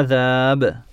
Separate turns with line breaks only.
العذاب.